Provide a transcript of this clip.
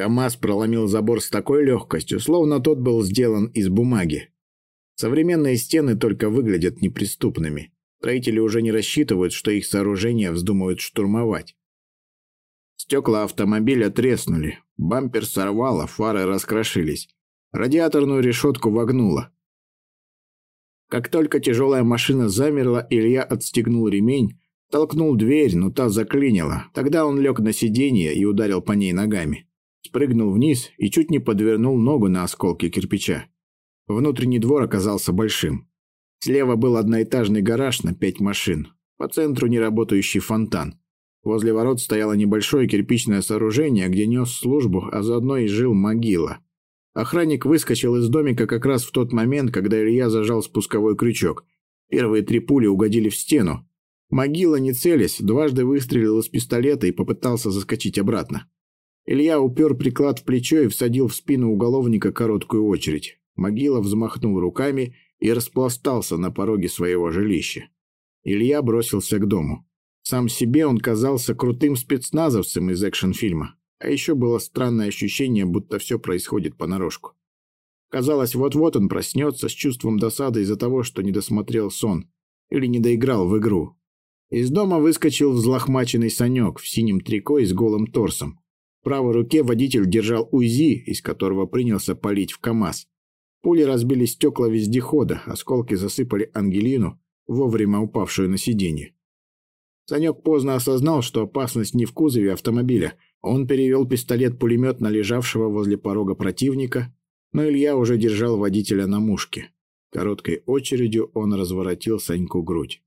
КамАЗ проломил забор с такой легкостью, словно тот был сделан из бумаги. Современные стены только выглядят неприступными. Строители уже не рассчитывают, что их сооружения вздумают штурмовать. Стекла автомобиля треснули, бампер сорвало, фары раскрошились. Радиаторную решетку вогнуло. Как только тяжелая машина замерла, Илья отстегнул ремень, толкнул дверь, но та заклинила. Тогда он лег на сиденье и ударил по ней ногами. Спрыгнул вниз и чуть не подвернул ногу на осколке кирпича. Внутренний двор оказался большим. Слева был одноэтажный гараж на пять машин. По центру неработающий фонтан. Возле ворот стояло небольшое кирпичное сооружение, где нес службу, а заодно и жил могила. Охранник выскочил из домика как раз в тот момент, когда Илья зажал спусковой крючок. Первые три пули угодили в стену. Могила, не целясь, дважды выстрелил из пистолета и попытался заскочить обратно. Илья упер приклад в плечо и всадил в спину уголовника короткую очередь. Могила взмахнул руками и распластался на пороге своего жилища. Илья бросился к дому. Сам себе он казался крутым спецназовцем из экшн-фильма. А еще было странное ощущение, будто все происходит понарошку. Казалось, вот-вот он проснется с чувством досады из-за того, что не досмотрел сон или не доиграл в игру. Из дома выскочил взлохмаченный Санек в синем трико и с голым торсом. Правой руке водитель держал УЗИ, из которого принялся палить в КАМАЗ. Пули разбили стекла вездехода, осколки засыпали Ангелину, вовремя упавшую на сиденье. Санек поздно осознал, что опасность не в кузове автомобиля – он перевел пистолет-пулемет на лежавшего возле порога противника, но Илья уже держал водителя на мушке. Короткой очередью он разворотил Саньку грудь.